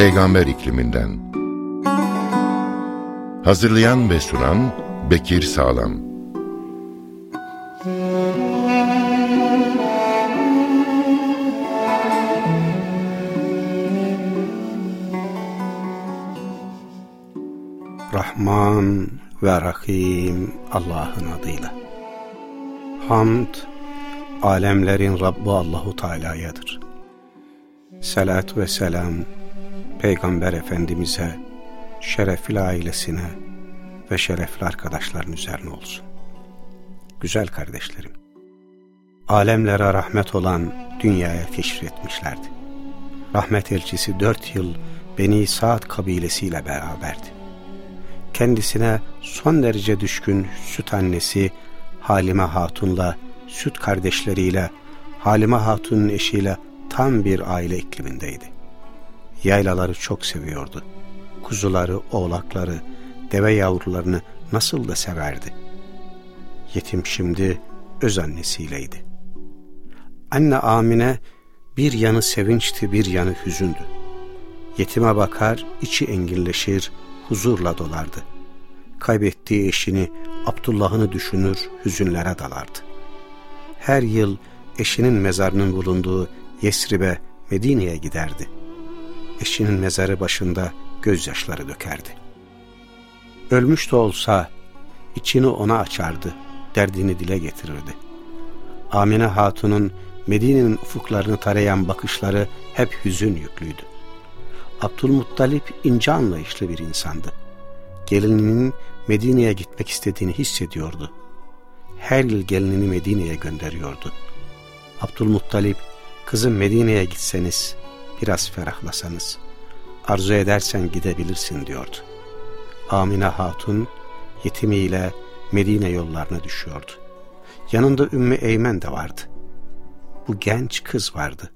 Peygamber ikliminden Hazırlayan ve sunan Bekir Sağlam Rahman ve Rahim Allah'ın adıyla. Hamd, alemlerin Rabbi Allahu Teala'yadır. Salat ve selam, Peygamber Efendimiz'e, şerefli ailesine ve şerefli arkadaşların üzerine olsun. Güzel kardeşlerim, alemlere rahmet olan dünyaya keşfetmişlerdi. Rahmet elçisi dört yıl Beni Saad kabilesiyle beraberdi. Kendisine son derece düşkün süt annesi Halime Hatun'la, süt kardeşleriyle, Halime Hatun'un eşiyle tam bir aile iklimindeydi. Yaylaları çok seviyordu. Kuzuları, oğlakları, deve yavrularını nasıl da severdi. Yetim şimdi öz annesiyleydi. Anne Amine bir yanı sevinçti bir yanı hüzündü. Yetime bakar, içi enginleşir, huzurla dolardı. Kaybettiği eşini, Abdullah'ını düşünür, hüzünlere dalardı. Her yıl eşinin mezarının bulunduğu Yesrib'e, Medine'ye giderdi. Eşinin mezarı başında gözyaşları dökerdi. Ölmüş de olsa içini ona açardı, derdini dile getirirdi. Amine Hatun'un Medine'nin ufuklarını tarayan bakışları hep hüzün yüklüydü. Abdülmuttalip ince anlayışlı bir insandı. Gelininin Medine'ye gitmek istediğini hissediyordu. Her yıl gelinini Medine'ye gönderiyordu. Abdülmuttalip Kızım Medine'ye gitseniz, biraz ferahlasanız, arzu edersen gidebilirsin diyordu. Amine Hatun yetimiyle Medine yollarına düşüyordu. Yanında Ümmü Eymen de vardı. Bu genç kız vardı.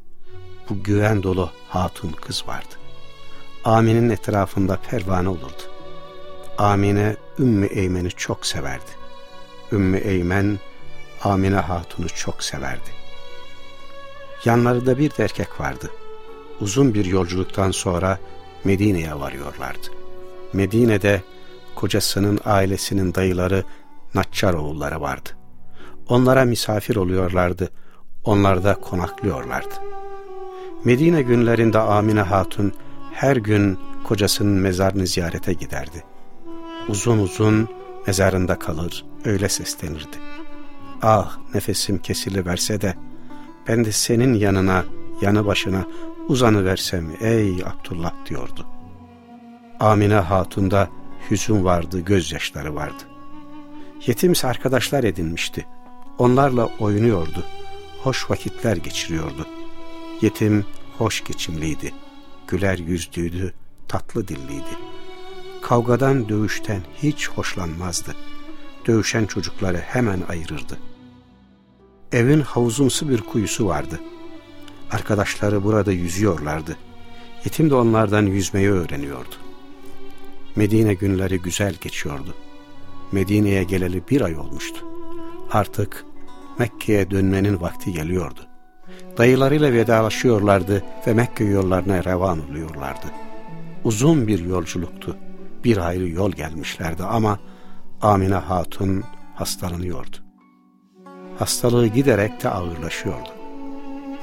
Bu güven dolu hatun kız vardı. Amine'nin etrafında pervane olurdu. Amine Ümmü Eymen'i çok severdi. Ümmü Eymen Amine Hatun'u çok severdi. Yanlarında bir de erkek vardı. Uzun bir yolculuktan sonra Medine'ye varıyorlardı. Medine'de kocasının ailesinin dayıları Natçar vardı. Onlara misafir oluyorlardı. Onlar da konaklıyorlardı. Medine günlerinde Amine Hatun her gün kocasının mezarını ziyarete giderdi. Uzun uzun mezarında kalır, öyle seslenirdi. Ah nefesim kesiliverse de ben de senin yanına, yanı başına uzanıversem ey Abdullah diyordu. Amine Hatun'da hüzün vardı, gözyaşları vardı. Yetimse arkadaşlar edinmişti. Onlarla oynuyordu. Hoş vakitler geçiriyordu. Yetim hoş geçimliydi. Güler yüzlüydü, tatlı dilliydi. Kavgadan, dövüşten hiç hoşlanmazdı. Dövüşen çocukları hemen ayırırdı. Evin havuzumsu bir kuyusu vardı. Arkadaşları burada yüzüyorlardı. Yetim de onlardan yüzmeyi öğreniyordu. Medine günleri güzel geçiyordu. Medine'ye geleli bir ay olmuştu. Artık Mekke'ye dönmenin vakti geliyordu. Dayılarıyla vedalaşıyorlardı ve Mekke yollarına revan oluyorlardı. Uzun bir yolculuktu. Bir ayrı yol gelmişlerdi ama Amine Hatun hastalanıyordu hastalığı giderek de ağırlaşıyordu.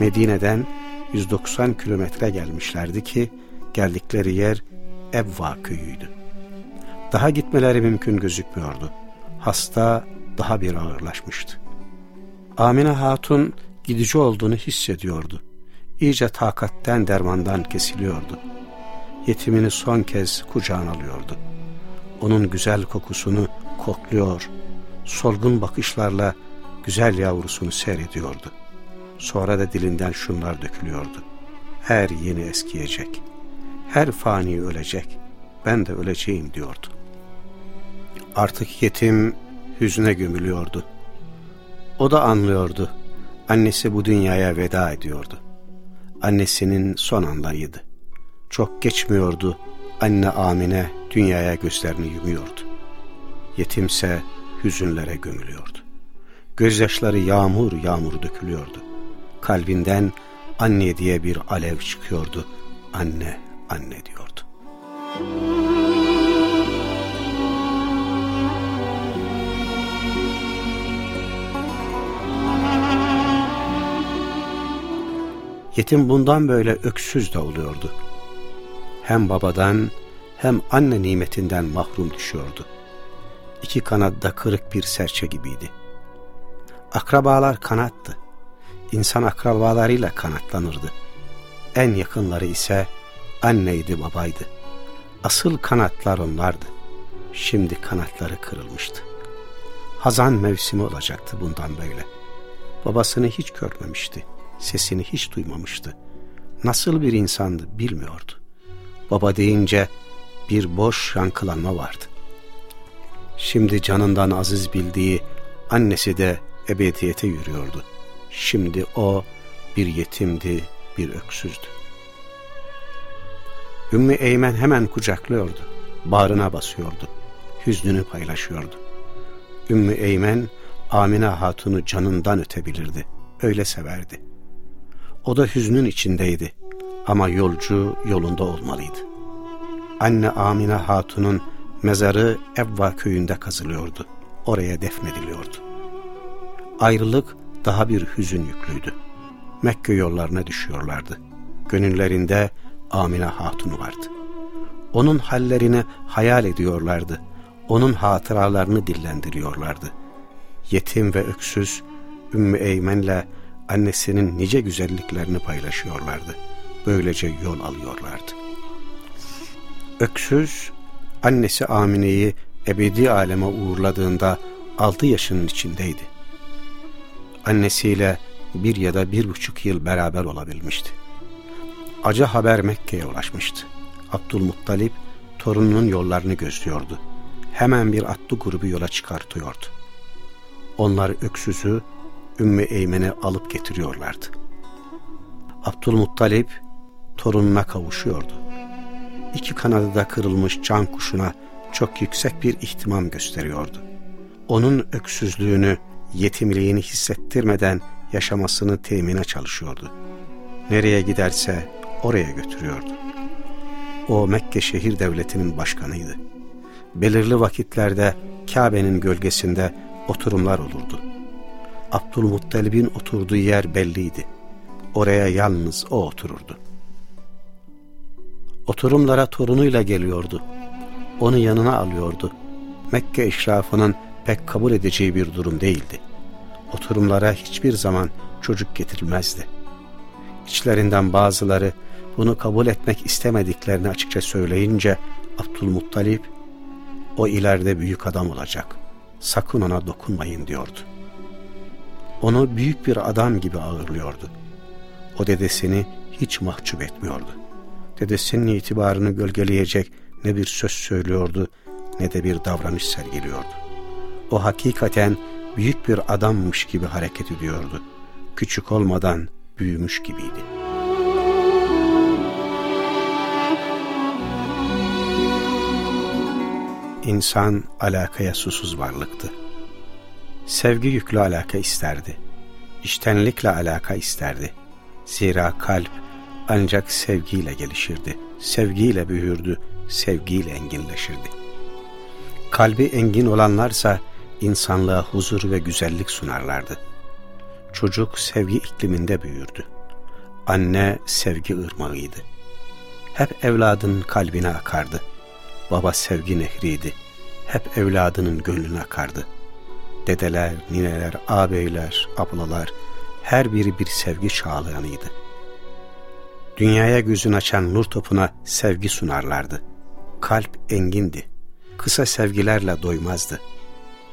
Medine'den 190 kilometre gelmişlerdi ki geldikleri yer Ebva köyüydü. Daha gitmeleri mümkün gözükmüyordu. Hasta daha bir ağırlaşmıştı. Amine Hatun gidici olduğunu hissediyordu. İyice takatten dermandan kesiliyordu. Yetimini son kez kucağına alıyordu. Onun güzel kokusunu kokluyor, solgun bakışlarla güzel yavrusunu seyrediyordu. Sonra da dilinden şunlar dökülüyordu. Her yeni eskiyecek, her fani ölecek, ben de öleceğim diyordu. Artık yetim hüzne gömülüyordu. O da anlıyordu. Annesi bu dünyaya veda ediyordu. Annesinin son anlarıydı. Çok geçmiyordu. Anne Amine dünyaya gözlerini yumuyordu. Yetimse hüzünlere gömülüyordu. Gözyaşları yağmur yağmur dökülüyordu. Kalbinden anne diye bir alev çıkıyordu. Anne, anne diyordu. Yetim bundan böyle öksüz de oluyordu. Hem babadan hem anne nimetinden mahrum düşüyordu. İki kanatta kırık bir serçe gibiydi. Akrabalar kanattı. İnsan akrabalarıyla kanatlanırdı. En yakınları ise anneydi babaydı. Asıl kanatlar onlardı. Şimdi kanatları kırılmıştı. Hazan mevsimi olacaktı bundan böyle. Babasını hiç görmemişti. Sesini hiç duymamıştı. Nasıl bir insandı bilmiyordu. Baba deyince bir boş yankılanma vardı. Şimdi canından aziz bildiği annesi de ebediyete yürüyordu. Şimdi o bir yetimdi, bir öksüzdü. Ümmü Eymen hemen kucaklıyordu. Bağrına basıyordu. Hüznünü paylaşıyordu. Ümmü Eymen, Amine Hatun'u canından ötebilirdi. Öyle severdi. O da hüznün içindeydi. Ama yolcu yolunda olmalıydı. Anne Amine Hatun'un mezarı Evva köyünde kazılıyordu. Oraya defnediliyordu. Ayrılık daha bir hüzün yüklüydü. Mekke yollarına düşüyorlardı. Gönüllerinde Amine Hatun vardı. Onun hallerini hayal ediyorlardı. Onun hatıralarını dillendiriyorlardı. Yetim ve öksüz Ümmü Eymen'le annesinin nice güzelliklerini paylaşıyorlardı. Böylece yol alıyorlardı. Öksüz, annesi Amine'yi ebedi aleme uğurladığında altı yaşının içindeydi. Annesiyle bir ya da bir buçuk yıl beraber olabilmişti. Acı haber Mekke'ye ulaşmıştı. Abdülmuttalip torununun yollarını gözlüyordu. Hemen bir atlı grubu yola çıkartıyordu. Onlar öksüzü Ümmü Eymen'e alıp getiriyorlardı. Abdülmuttalip torununa kavuşuyordu. İki kanadı da kırılmış can kuşuna çok yüksek bir ihtimam gösteriyordu. Onun öksüzlüğünü, yetimliğini hissettirmeden yaşamasını temine çalışıyordu. Nereye giderse oraya götürüyordu. O Mekke şehir devletinin başkanıydı. Belirli vakitlerde Kabe'nin gölgesinde oturumlar olurdu. Abdülmuttalib'in oturduğu yer belliydi. Oraya yalnız o otururdu. Oturumlara torunuyla geliyordu. Onu yanına alıyordu. Mekke işrafının pek kabul edeceği bir durum değildi. Oturumlara hiçbir zaman çocuk getirilmezdi. İçlerinden bazıları bunu kabul etmek istemediklerini açıkça söyleyince Abdülmuttalip o ileride büyük adam olacak. Sakın ona dokunmayın diyordu. Onu büyük bir adam gibi ağırlıyordu. O dedesini hiç mahcup etmiyordu. Dedesinin itibarını gölgeleyecek ne bir söz söylüyordu ne de bir davranış sergiliyordu. O hakikaten büyük bir adammış gibi hareket ediyordu. Küçük olmadan büyümüş gibiydi. İnsan alakaya susuz varlıktı. Sevgi yüklü alaka isterdi. İştenlikle alaka isterdi. Zira kalp ancak sevgiyle gelişirdi. Sevgiyle büyürdü, sevgiyle enginleşirdi. Kalbi engin olanlarsa insanlığa huzur ve güzellik sunarlardı. Çocuk sevgi ikliminde büyürdü. Anne sevgi ırmağıydı. Hep evladının kalbine akardı. Baba sevgi nehriydi. Hep evladının gönlüne akardı. Dedeler, nineler, ağabeyler, ablalar her biri bir sevgi çağlayanıydı. Dünyaya gözün açan nur topuna sevgi sunarlardı. Kalp engindi. Kısa sevgilerle doymazdı.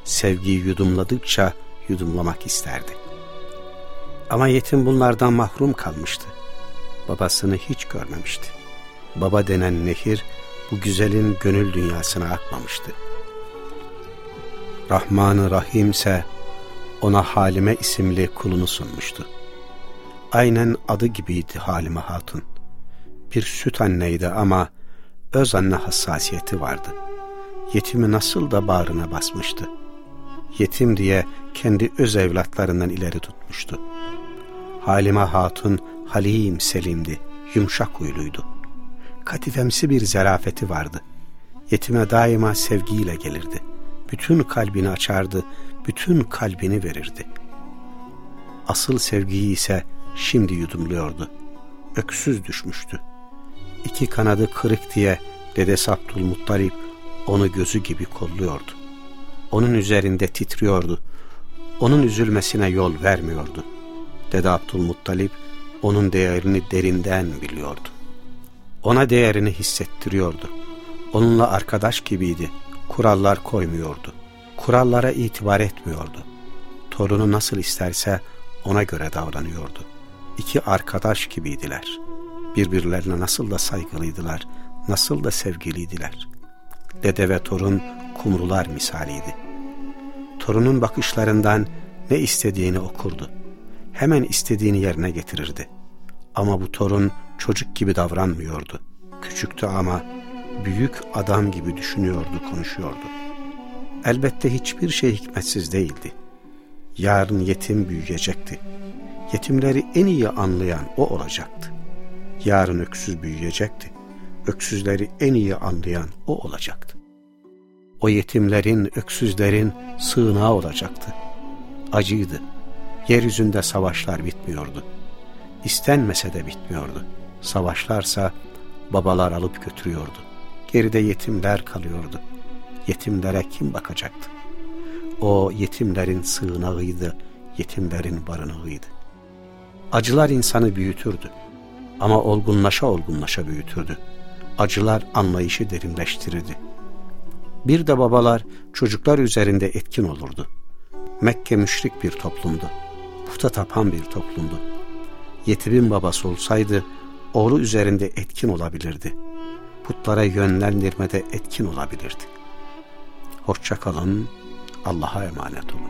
Sevgiyi yudumladıkça yudumlamak isterdi. Ama yetim bunlardan mahrum kalmıştı. Babasını hiç görmemişti. Baba denen nehir bu güzelin gönül dünyasına akmamıştı. Rahmanı Rahim ise ona Halime isimli kulunu sunmuştu. Aynen adı gibiydi Halime Hatun. Bir süt anneydi ama öz anne hassasiyeti vardı. Yetimi nasıl da bağrına basmıştı. Yetim diye kendi öz evlatlarından ileri tutmuştu. Halime Hatun Halim Selim'di, yumuşak huyluydu. katifemsi bir zerafeti vardı. Yetime daima sevgiyle gelirdi. Bütün kalbini açardı, bütün kalbini verirdi. Asıl sevgiyi ise şimdi yudumluyordu. Öksüz düşmüştü. İki kanadı kırık diye dedesi Abdülmuttalip onu gözü gibi kolluyordu. Onun üzerinde titriyordu. Onun üzülmesine yol vermiyordu. Dede Abdülmuttalip onun değerini derinden biliyordu. Ona değerini hissettiriyordu. Onunla arkadaş gibiydi. Kurallar koymuyordu. Kurallara itibar etmiyordu. Torunu nasıl isterse ona göre davranıyordu. İki arkadaş gibiydiler. Birbirlerine nasıl da saygılıydılar, nasıl da sevgiliydiler. Dede ve torun kumrular misaliydi. Torunun bakışlarından ne istediğini okurdu. Hemen istediğini yerine getirirdi. Ama bu torun çocuk gibi davranmıyordu. Küçüktü ama büyük adam gibi düşünüyordu, konuşuyordu. Elbette hiçbir şey hikmetsiz değildi. Yarın yetim büyüyecekti. Yetimleri en iyi anlayan o olacaktı. Yarın öksüz büyüyecekti. Öksüzleri en iyi anlayan o olacaktı. O yetimlerin, öksüzlerin sığınağı olacaktı. Acıydı. Yeryüzünde savaşlar bitmiyordu. İstenmese de bitmiyordu. Savaşlarsa babalar alıp götürüyordu. Geride yetimler kalıyordu. Yetimlere kim bakacaktı? O yetimlerin sığınağıydı, yetimlerin barınağıydı. Acılar insanı büyütürdü. Ama olgunlaşa olgunlaşa büyütürdü. Acılar anlayışı derinleştirirdi. Bir de babalar çocuklar üzerinde etkin olurdu. Mekke müşrik bir toplumdu. Puta tapan bir toplumdu. Yetimin babası olsaydı oğlu üzerinde etkin olabilirdi. Putlara yönlendirmede etkin olabilirdi. Hoşça Allah'a emanet olun.